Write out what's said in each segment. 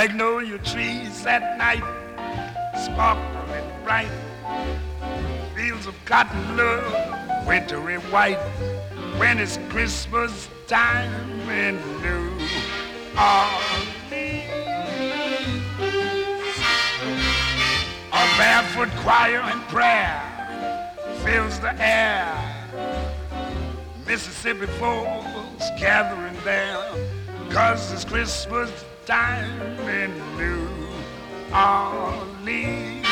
Magnolia trees at night sparkle and bright. Fields of cotton love, wintry white. When it's Christmas time in New Orleans. A barefoot choir and prayer fills the air. Mississippi folks gathering there, cause it's Christmas time in New Orleans.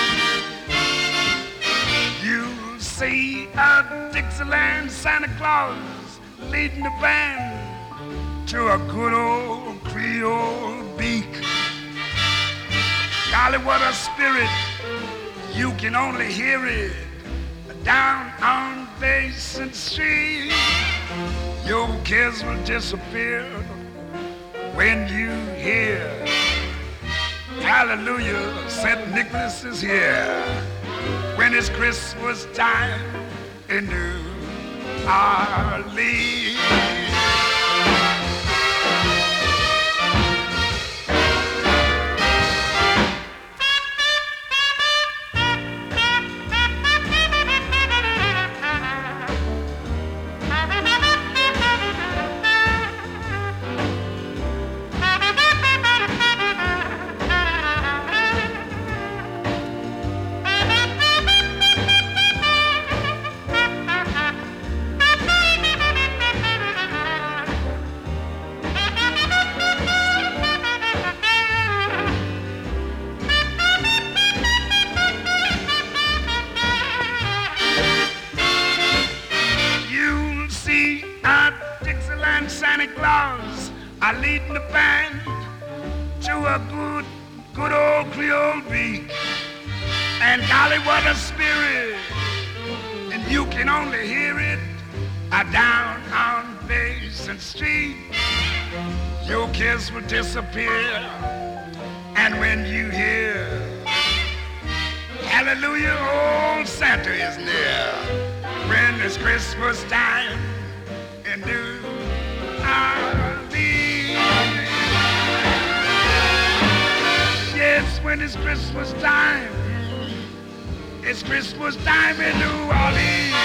You see a Dixieland Santa Claus leading the band to a good old Creole beak. Golly, what a spirit! You can only hear it down on Basin Street. Your kids will disappear when you hear Hallelujah, St. Nicholas is here. When it's Christmas time in New Orleans. Santa Claus are leading the band to a good, good old Creole beat. And golly, what a spirit! And you can only hear it down on Basin Street. Your kids will disappear. And when you hear, hallelujah, old Santa is near. When it's Christmas time and new It's Christmas time It's Christmas time in New Orleans.